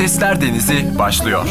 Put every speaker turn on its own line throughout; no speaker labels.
Sesler Denizi başlıyor.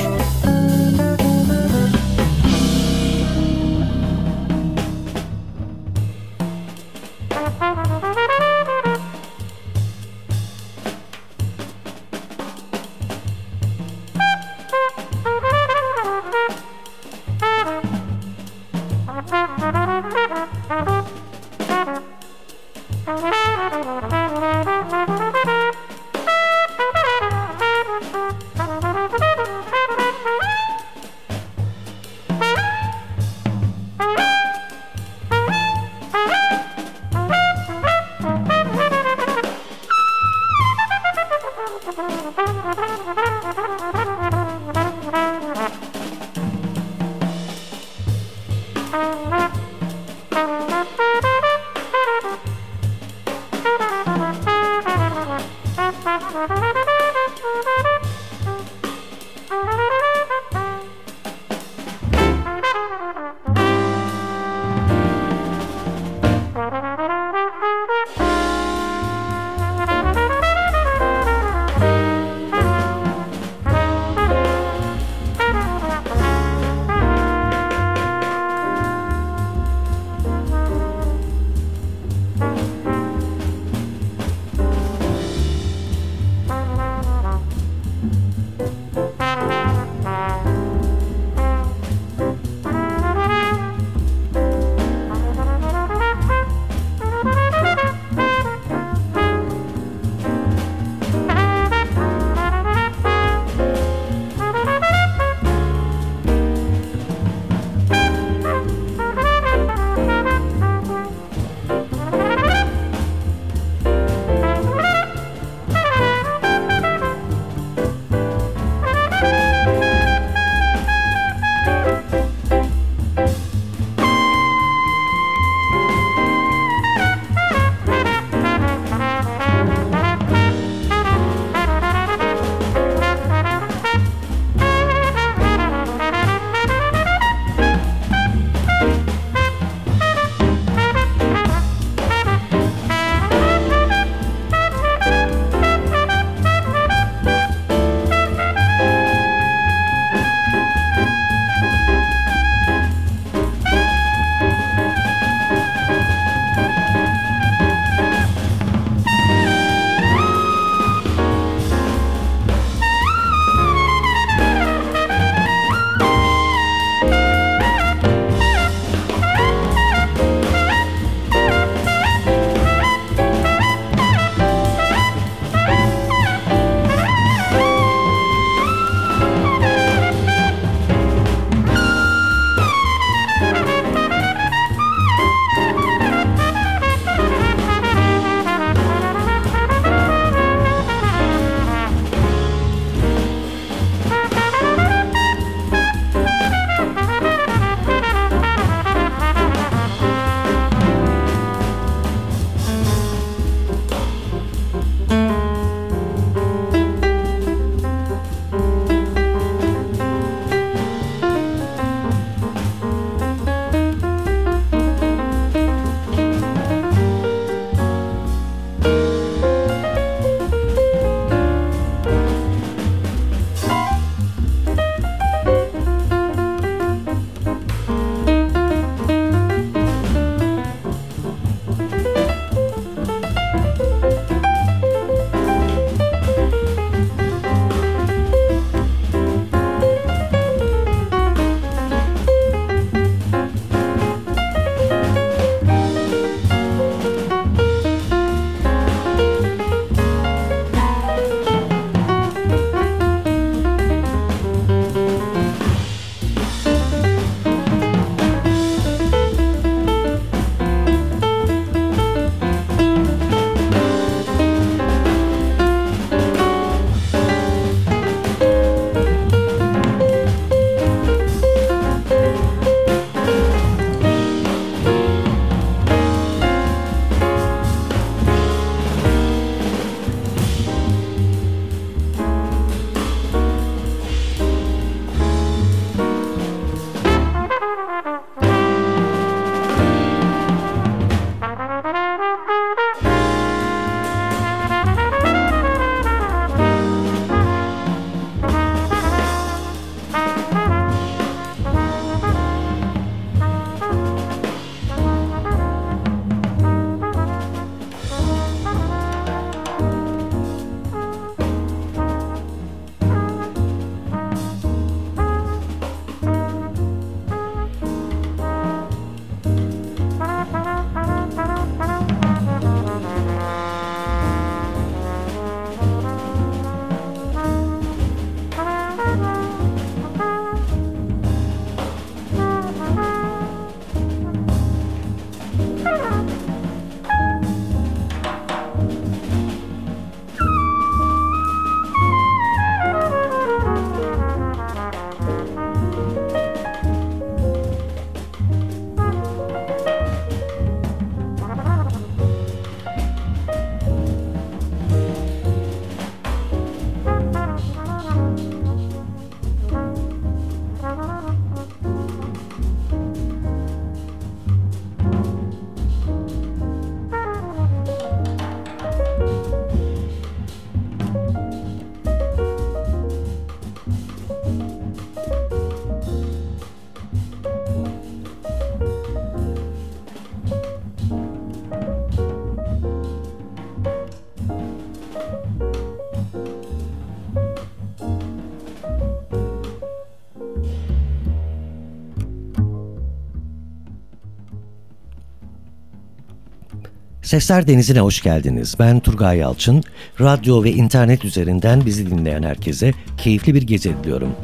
Sesler Denizi'ne hoş geldiniz. Ben Turgay Yalçın. Radyo ve internet üzerinden bizi dinleyen herkese keyifli bir gece diliyorum.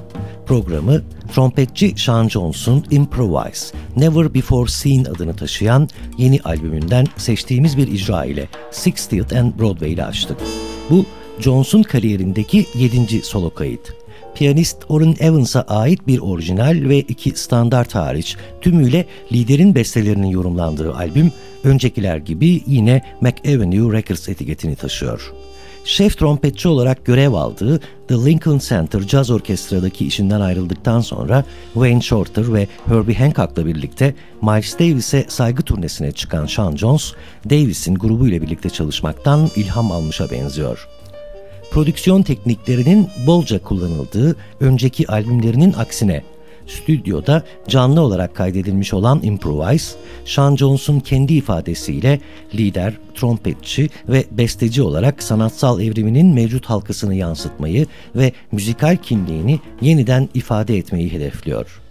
Programı trompetçi Sean Jones'un Improvise, Never Before Seen adını taşıyan yeni albümünden seçtiğimiz bir icra ile 60th and Broadway ile açtık. Bu Jones'un kariyerindeki 7. solo kayıt. Piyanist Orrin Evans'a ait bir orijinal ve iki standart hariç tümüyle liderin bestelerinin yorumlandığı albüm öncekiler gibi yine McAvenue Records etiketini taşıyor. Şef trompetçi olarak görev aldığı The Lincoln Center Jazz Orkestra'daki işinden ayrıldıktan sonra Wayne Shorter ve Herbie Hancock'la birlikte Miles Davis'e saygı turnesine çıkan Sean Jones, Davis'in grubuyla birlikte çalışmaktan ilham almışa benziyor prodüksiyon tekniklerinin bolca kullanıldığı önceki albümlerinin aksine stüdyoda canlı olarak kaydedilmiş olan Improvise, Sean Jones'un kendi ifadesiyle lider, trompetçi ve besteci olarak sanatsal evriminin mevcut halkasını yansıtmayı ve müzikal kimliğini yeniden ifade etmeyi hedefliyor.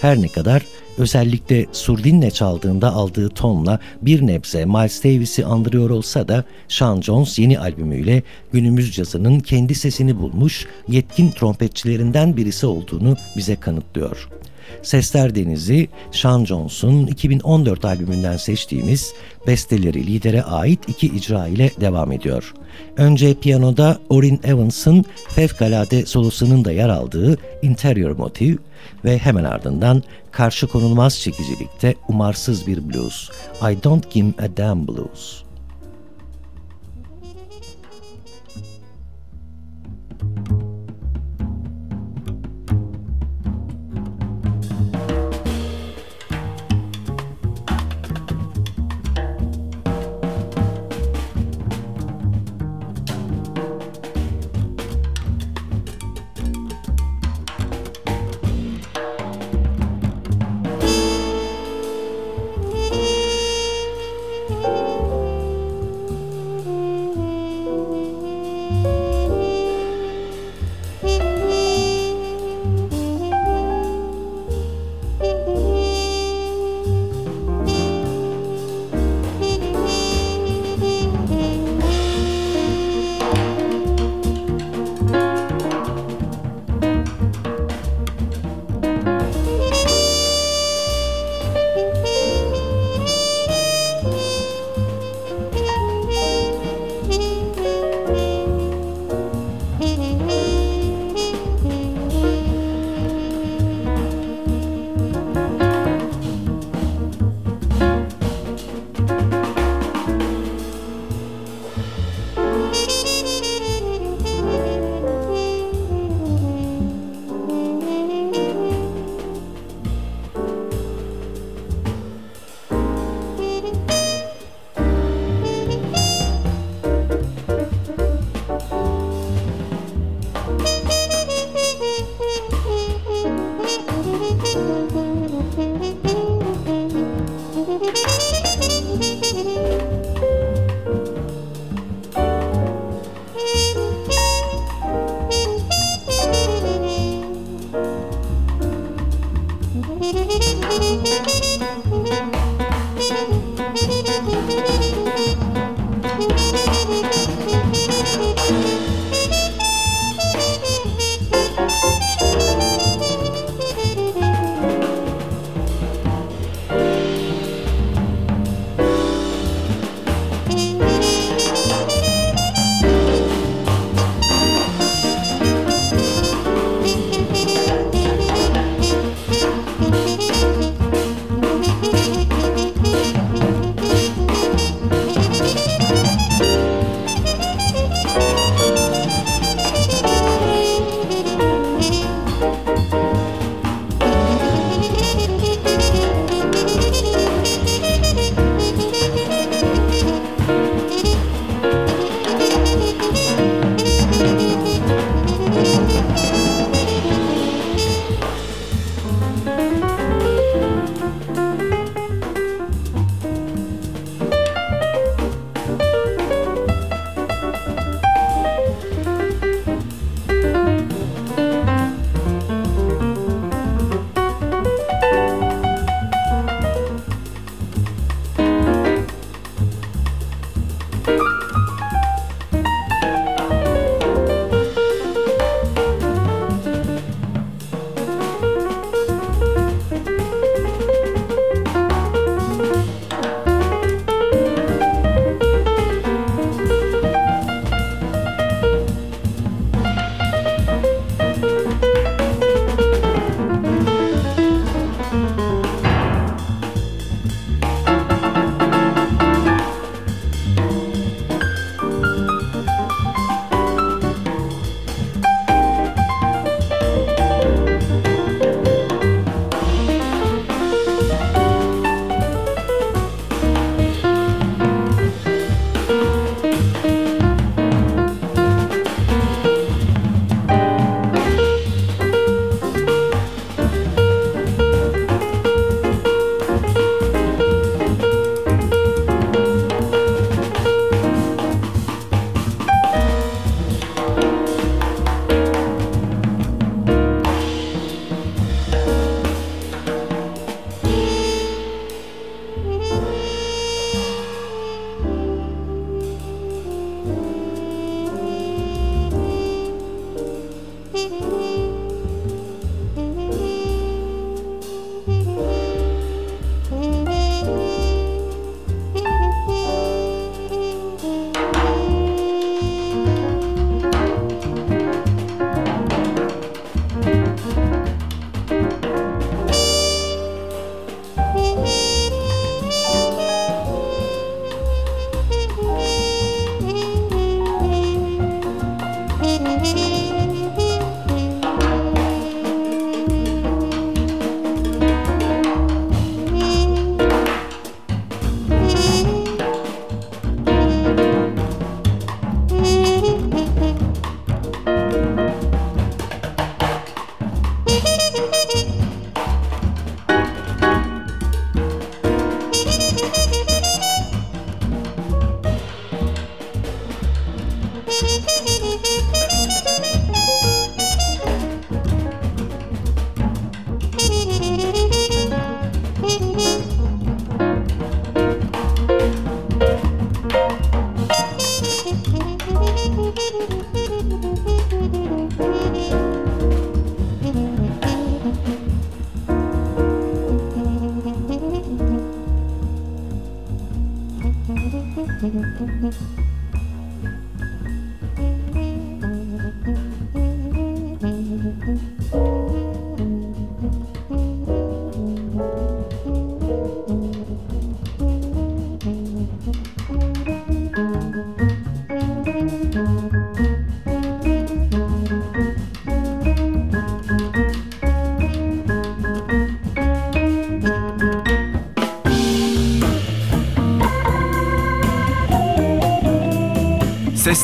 Her ne kadar özellikle surdinle çaldığında aldığı tonla bir nebze Miles Davis'i andırıyor olsa da Sean Jones yeni albümüyle günümüz cazının kendi sesini bulmuş yetkin trompetçilerinden birisi olduğunu bize kanıtlıyor. Sesler Denizi, Sean Jones'un 2014 albümünden seçtiğimiz besteleri lidere ait iki icra ile devam ediyor. Önce piyanoda Orrin Evans'ın fevkalade solosunun da yer aldığı Interior Motive ve hemen ardından karşı konulmaz çekicilikte umarsız bir blues, I Don't Give a Damn Blues.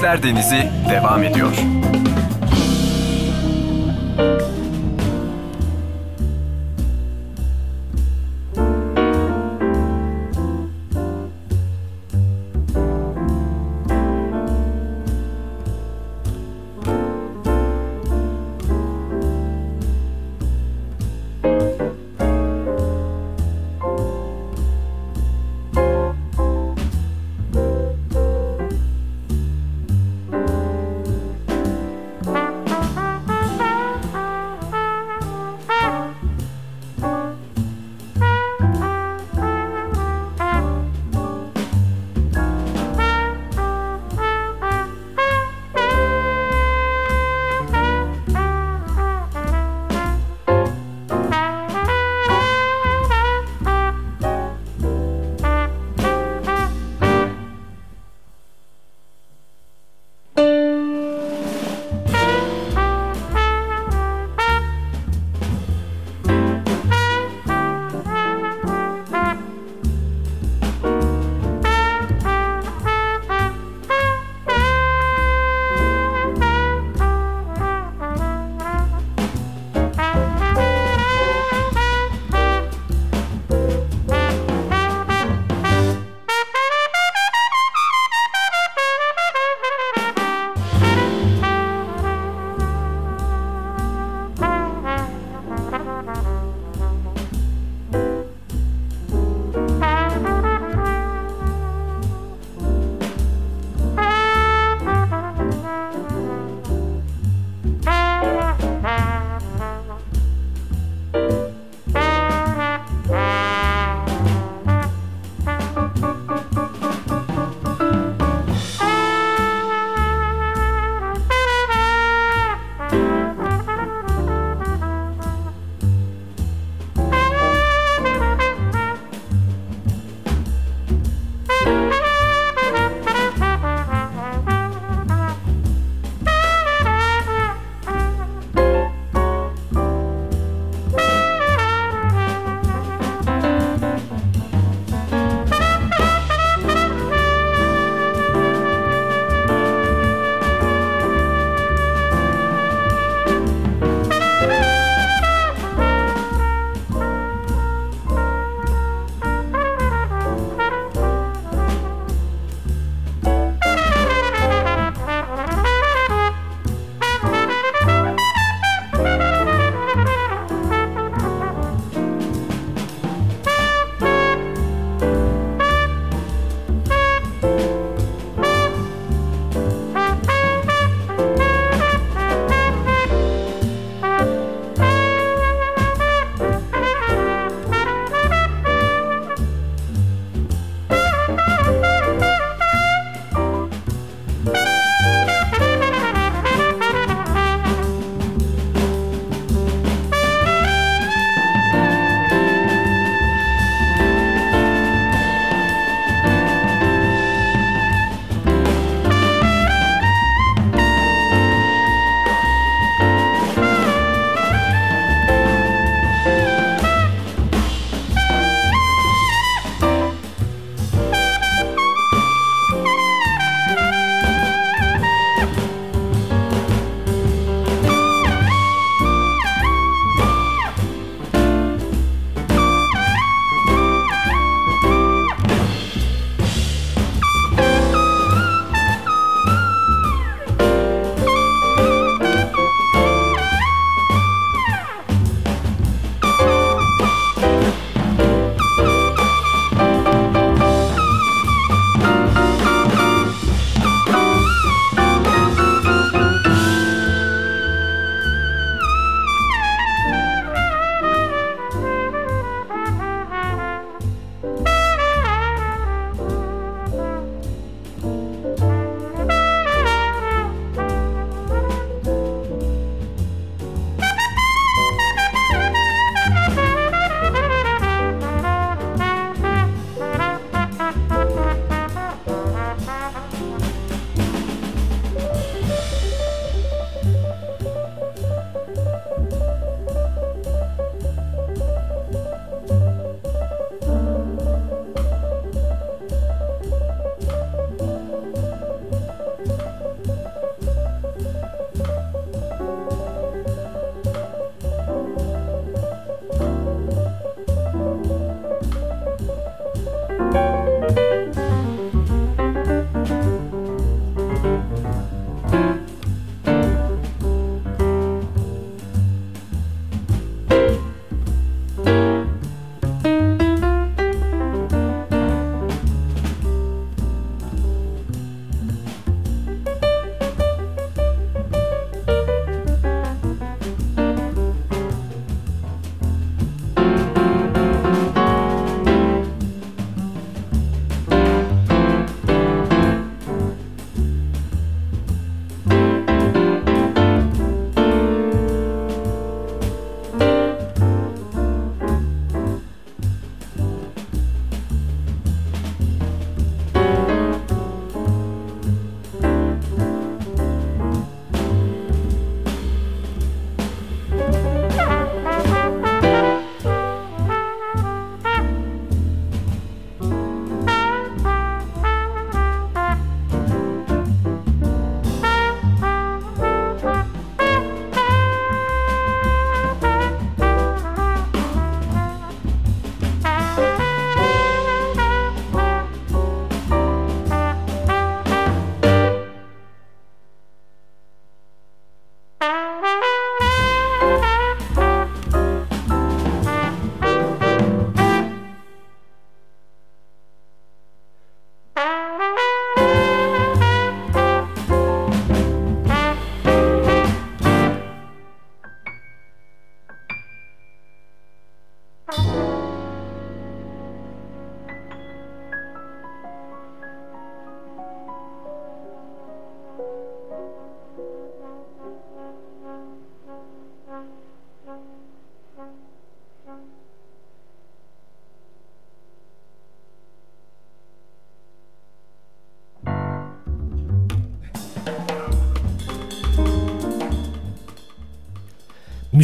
Sesler Denizi devam ediyor.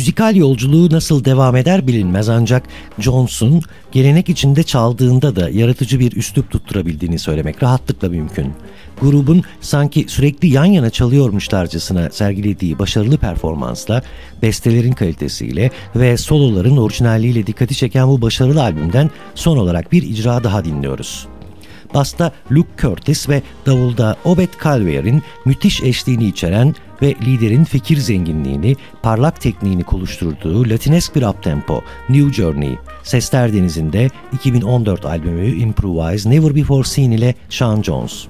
Müzikal yolculuğu nasıl devam eder bilinmez ancak Jones'un gelenek içinde çaldığında da yaratıcı bir üslup tutturabildiğini söylemek rahatlıkla mümkün. Grubun sanki sürekli yan yana çalıyormuşlarcasına sergilediği başarılı performansla, bestelerin kalitesiyle ve soloların orijinalliğiyle dikkati çeken bu başarılı albümden son olarak bir icra daha dinliyoruz. Basta Luke Curtis ve davulda Obed Calvert'in müthiş eşliğini içeren ve liderin fikir zenginliğini, parlak tekniğini konuşturduğu latinesk bir uptempo New Journey, Sesler Denizi'nde 2014 albümü Improvise Never Before Seen ile Sean Jones.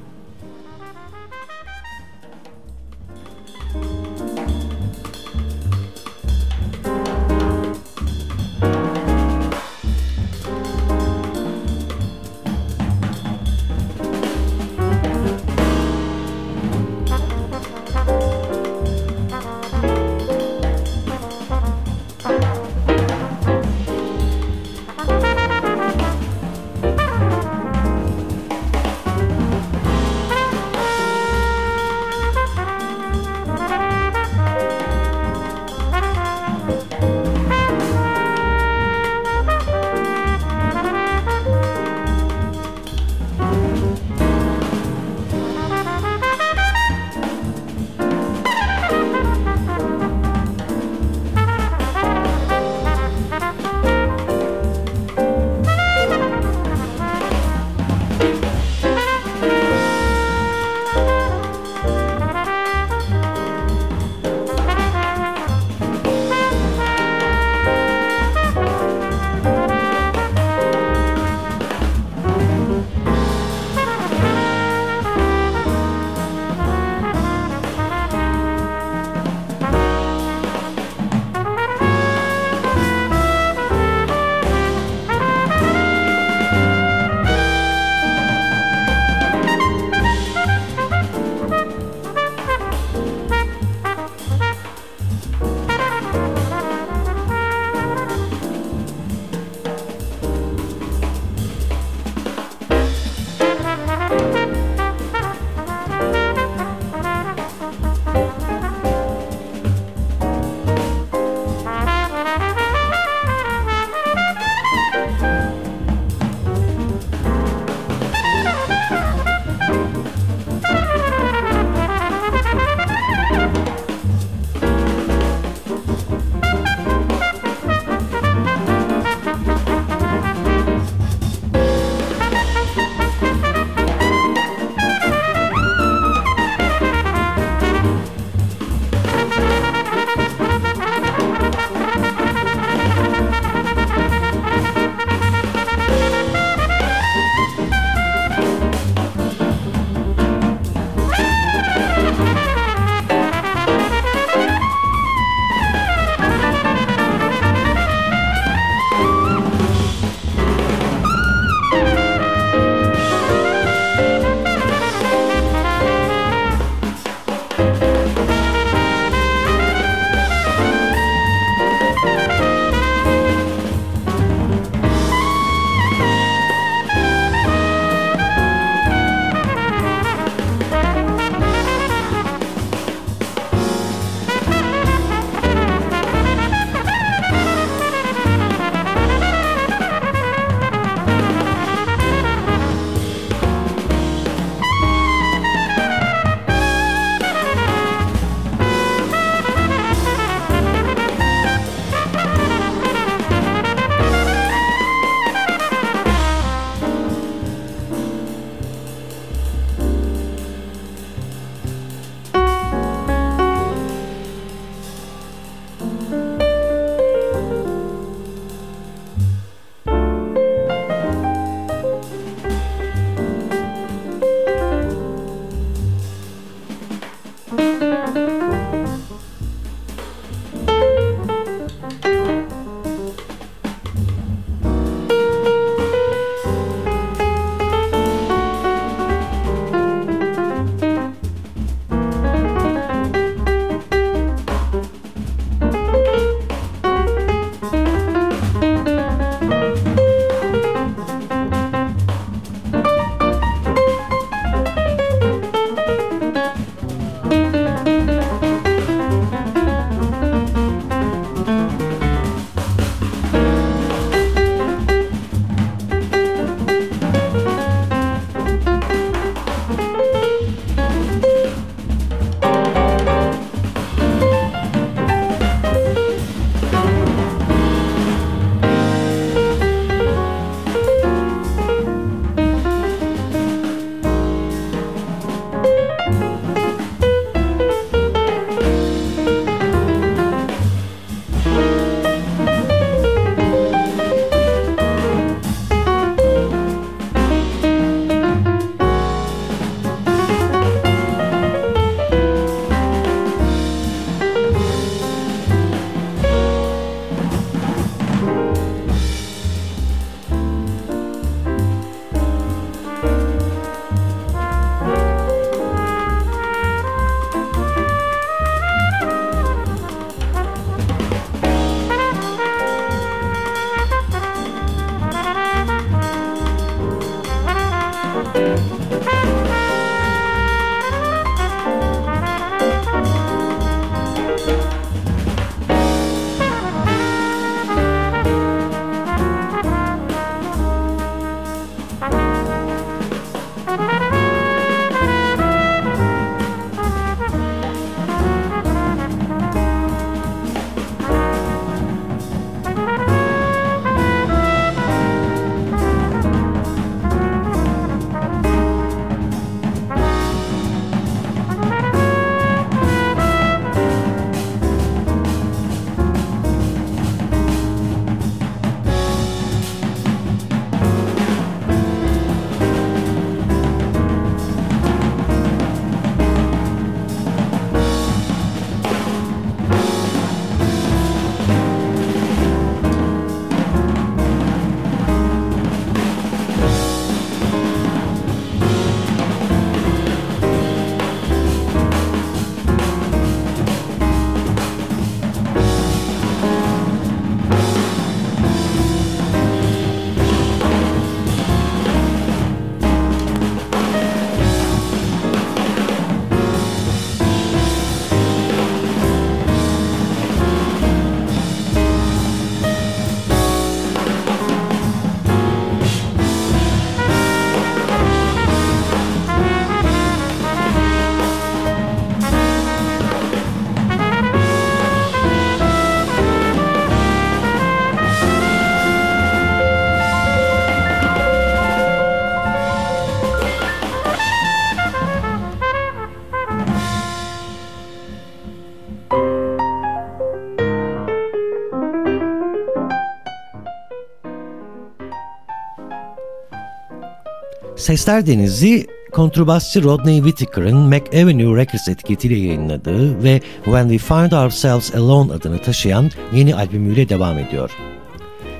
Sesler Denizi kontrbasçı Rodney Whittaker'ın Mac Avenue Records etiketiyle yayınladığı ve When We Find Ourselves Alone adını taşıyan yeni albümüyle devam ediyor.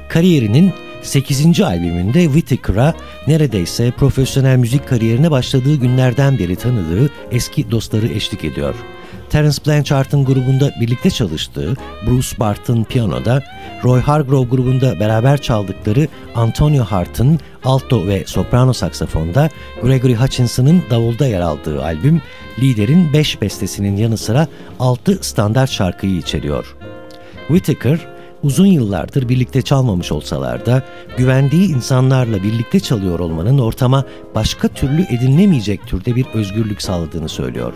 Kariyerinin 8. albümünde Whittaker'a neredeyse profesyonel müzik kariyerine başladığı günlerden beri tanıdığı eski dostları eşlik ediyor. Terence Blanchard'ın grubunda birlikte çalıştığı Bruce Bart'ın piyanoda, Roy Hargrove grubunda beraber çaldıkları Antonio Hart'ın alto ve soprano saksafonda, Gregory Hutchinson'ın davulda yer aldığı albüm, liderin 5 bestesinin yanı sıra 6 standart şarkıyı içeriyor. Whittaker, uzun yıllardır birlikte çalmamış olsalar da güvendiği insanlarla birlikte çalıyor olmanın ortama başka türlü edinilemeyecek türde bir özgürlük sağladığını söylüyor.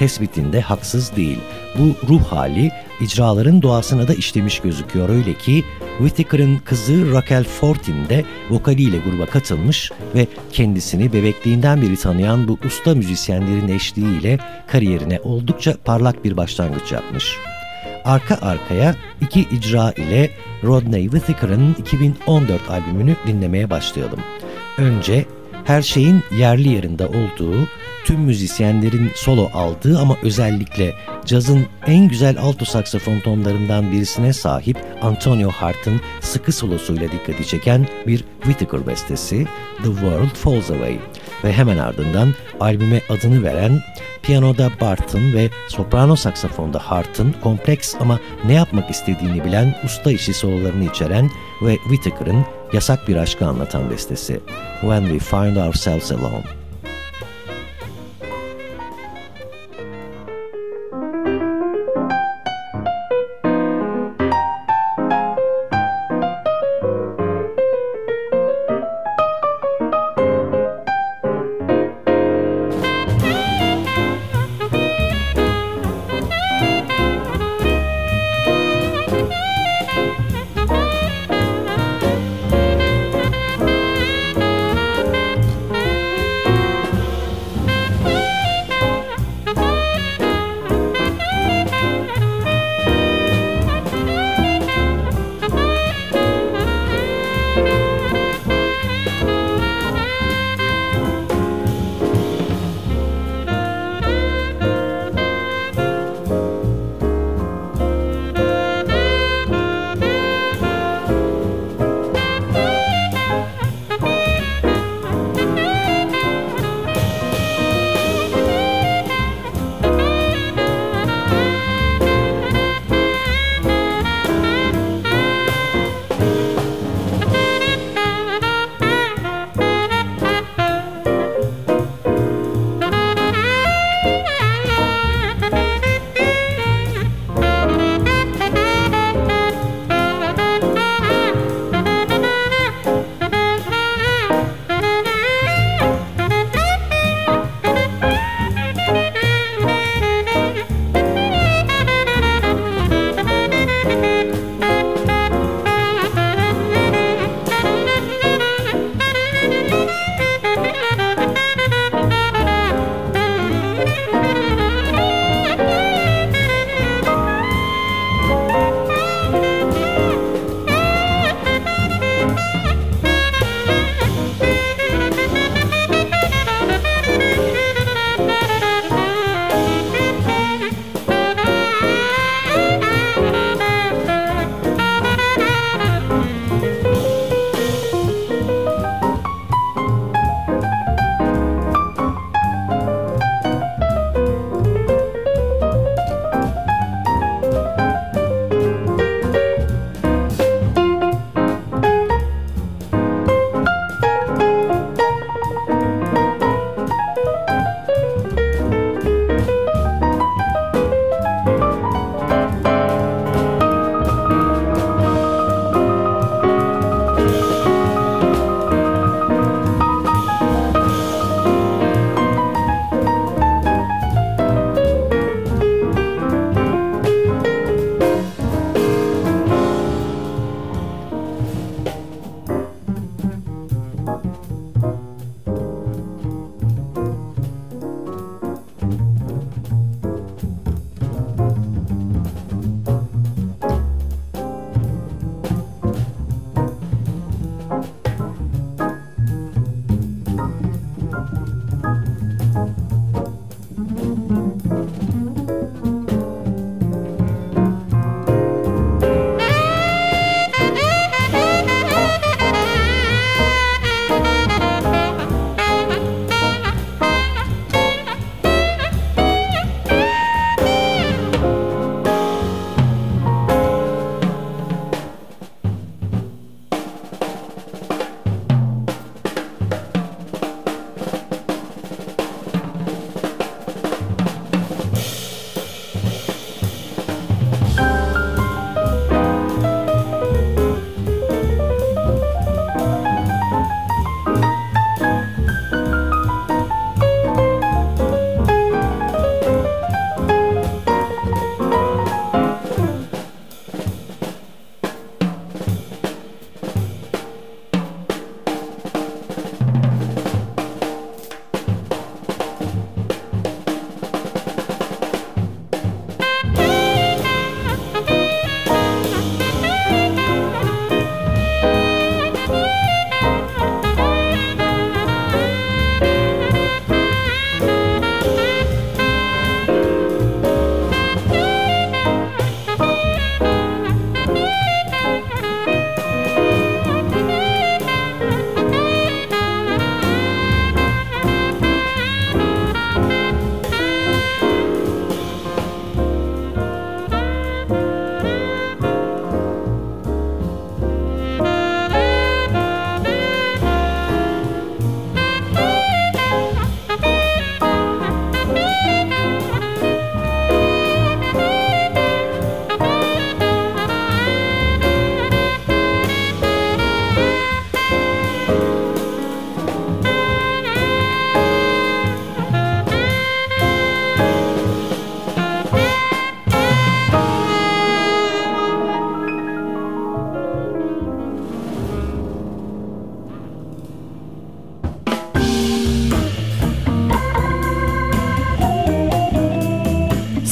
Tespitinde haksız değil. Bu ruh hali icraların doğasına da işlemiş gözüküyor öyle ki Whittaker'ın kızı Raquel Fortin de vokaliyle gruba katılmış ve kendisini bebekliğinden beri tanıyan bu usta müzisyenlerin eşliğiyle kariyerine oldukça parlak bir başlangıç yapmış arka arkaya iki icra ile Rodney Whittaker'ın 2014 albümünü dinlemeye başlayalım. Önce her şeyin yerli yerinde olduğu, tüm müzisyenlerin solo aldığı ama özellikle cazın en güzel alto saksafon tonlarından birisine sahip Antonio Hart'ın sıkı solosuyla dikkati çeken bir Whittaker bestesi The World Falls Away. Ve hemen ardından albüme adını veren piyanoda Bart'ın ve soprano saksafonda Hart'ın kompleks ama ne yapmak istediğini bilen usta işi sololarını içeren ve Whittaker'ın yasak bir aşkı anlatan bestesi When We Find Ourselves Alone.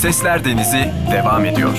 Sesler Denizi devam ediyor.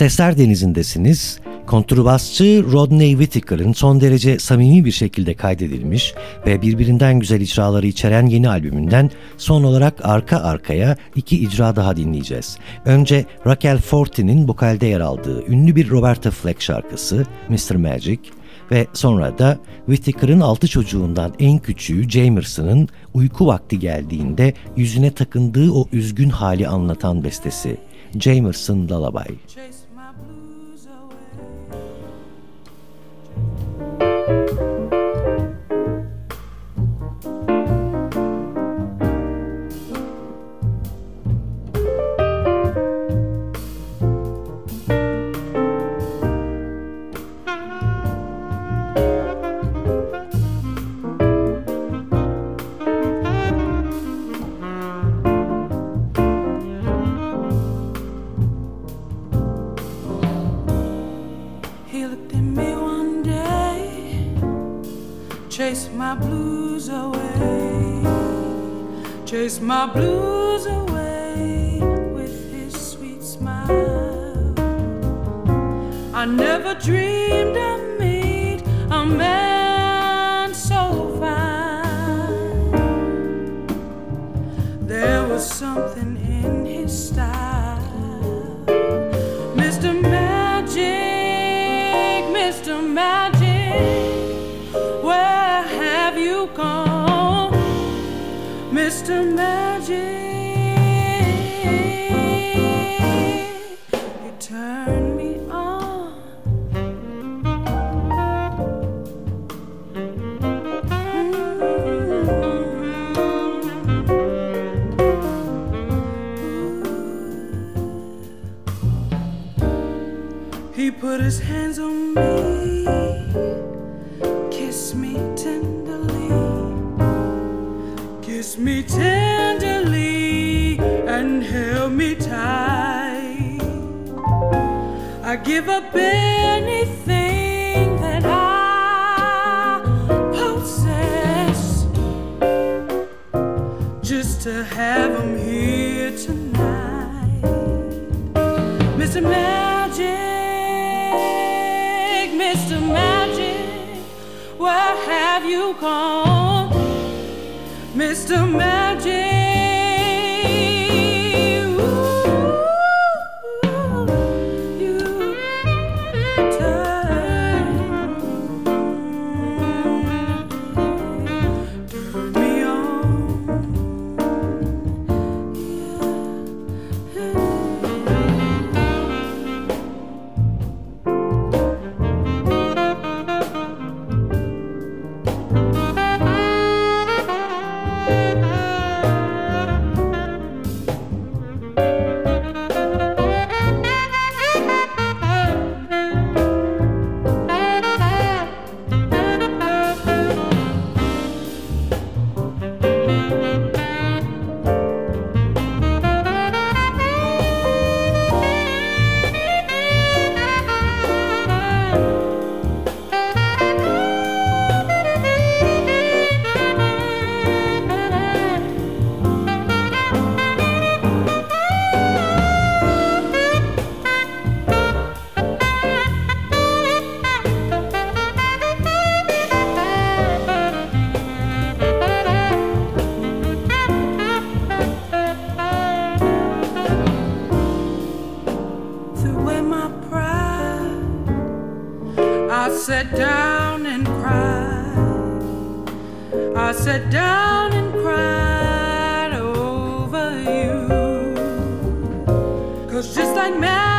Sesler Denizi'ndesiniz. Kontrbasçı Rodney Whittaker'ın son derece samimi bir şekilde kaydedilmiş ve birbirinden güzel icraları içeren yeni albümünden son olarak arka arkaya iki icra daha dinleyeceğiz. Önce Raquel Fortin'in vokalde yer aldığı ünlü bir Roberta Fleck şarkısı Mr. Magic ve sonra da Whittaker'ın altı çocuğundan en küçüğü Jamerson'ın uyku vakti geldiğinde yüzüne takındığı o üzgün hali anlatan bestesi Jamerson Lullaby.
Chase. man.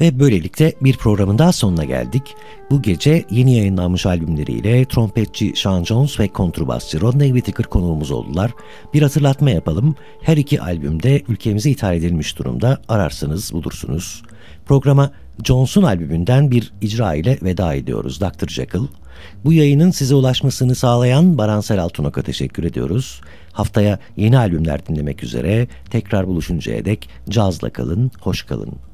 Ve böylelikle bir programın daha sonuna geldik. Bu gece yeni yayınlanmış albümleriyle trompetçi Sean Jones ve kontrbasçı Rodney Whittaker konuğumuz oldular. Bir hatırlatma yapalım. Her iki albümde ülkemize ithal edilmiş durumda. Ararsanız bulursunuz. Programa Jones'un albümünden bir icra ile veda ediyoruz Dr. Jekyll. Bu yayının size ulaşmasını sağlayan Baransel Altunok'a teşekkür ediyoruz. Haftaya yeni albümler dinlemek üzere tekrar buluşuncaya dek cazla kalın, hoş kalın.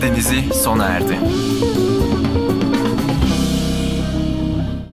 Sesler Denizi sona erdi.